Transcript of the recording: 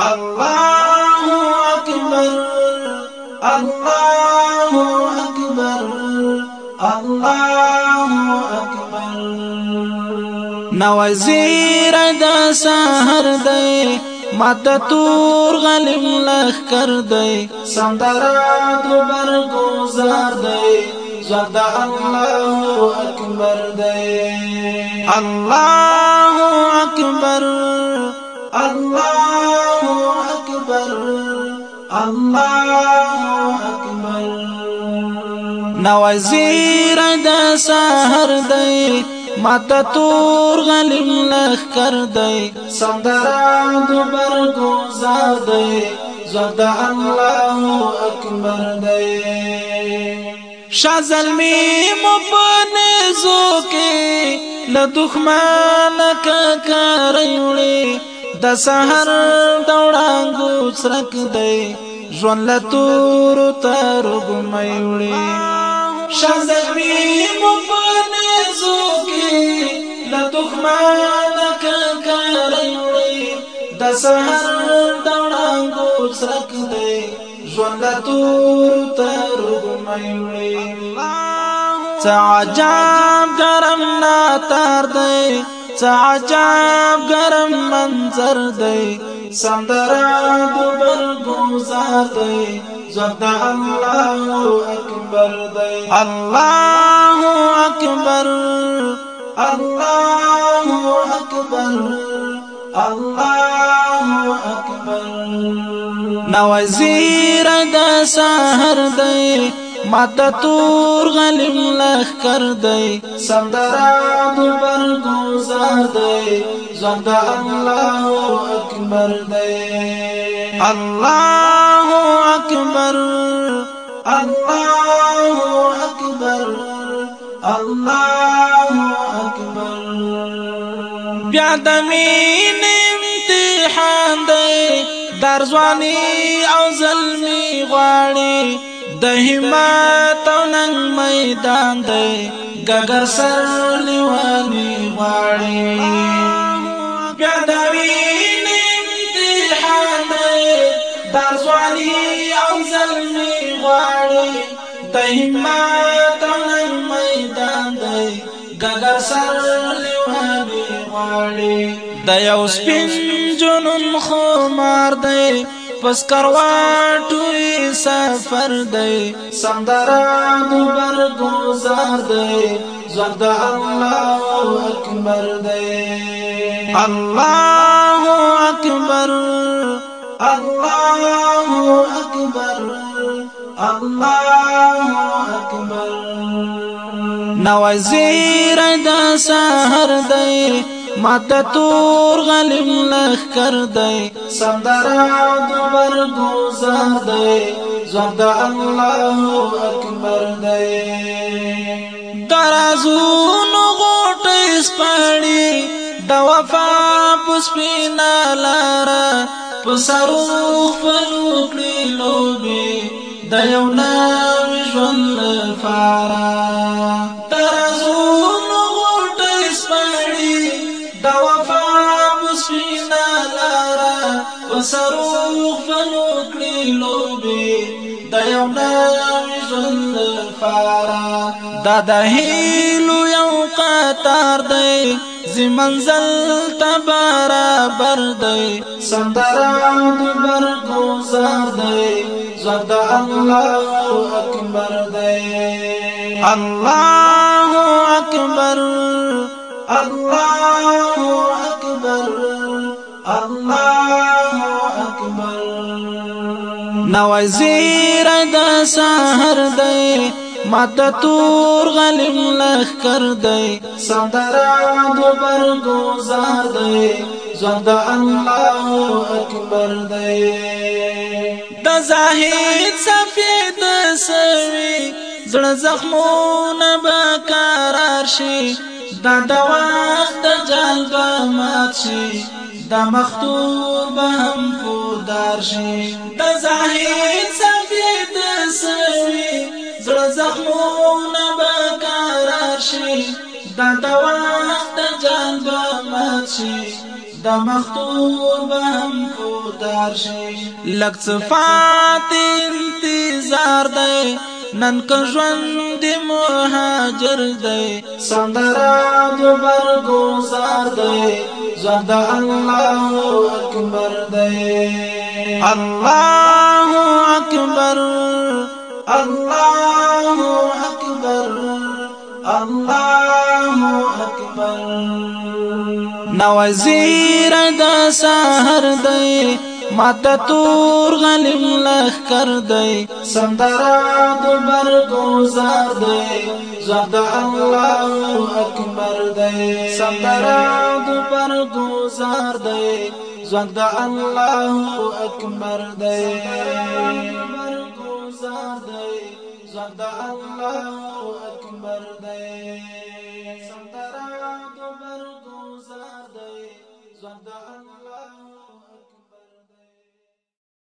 الله أكبر الله أكبر الله أكبر نوزير دا ساهر دي مات تور غلم لخ کر دي سندرات بر گزار دي زرد الله أكبر دی الله أكبر الله اکبر نو وزیر د سحر دی ماته تور غلیم لخ کر دی سندران دو برگو زار دی زود الله اکبر دی شا زلمی مپن زوکی لدخمان ککاری وڑی د سحر دوڑانگو سرک دی ژوند لا تور تر ګمای وړي شزمي مو په نزو کې لا تخمانه ککر وړي د سحر دړانګو سرک دی ژوند لا تور تر ګمای وړي تعجب ګرم نا تر دی تعجب ګرم منظر دی سندره د بل ګوزار دی زبد الله اکبر دی الله اکبر الله اکبر الله اکبر نو وزیر د سحر دی ماته تور غلم لخ کر دی سندره د بل ګوزار دی زبد الله اکبر دی الله اکبر الله اکبر الله اکبر بیا د مين امتحان دی در ځواني او ظلمي غواړي د همت او نن میدان دی ګګر سر لیواني غواړي د همت میدان دی ګګر سر لیوانی غاړي د یو سپین جنون خو مار دی پس کرواټو سفر دی سندره دوبر گزار دی زرد الله اکبر دی الله اکبر الله اکبر الله اکبر نو وزیر د سحر دی ماته تور غلم لخ کر دی سندرا دوبر دوزار دی زړه د الله اکبر دی درازونو غټه سپړی د وفا پسپینا لارا پسرو خپل کړی لوبي د یو نوی ژوند لپاره ترازون غوټې سپړي د وفا په سپینه لاره په سرو خپلو کړې لوبې د یو نوی ژوند لپاره دا د هیلو یو قطار دی زی منزل تا برابر دی سندره د برګو زار دی صد الله اکبر دی الله اکبر الله اکبر الله اکبر نو وزیر د سحر دی مات تور غلم لخ کر دی سندرا دو بر گزار دی زند الله اکبر دی زاهد سفید سوي زړه زخمونه به قرار شي دا د وخت جلبه مات شي دا مختور به هم فودار شي دا زاهد سفید سوي زړه زخمونه به قرار شي دا د وخت جلبه مات شي د مختور به هم کو درشي لک صفات انتظار دی نن که ژوند مهاجر دی سندره دوبر گزار دی زهد الله اکبر دی الله اکبر الله اکبر الله اکبر نوزیر دا سحر دی ماتا تور غلیم لخ کر دی سندرا دبر گوزار دی زد اللہ اکبر دی سندرا دبر گوزار دی زد اللہ اکبر دی دبر گوزار دی زد اللہ اکبر دی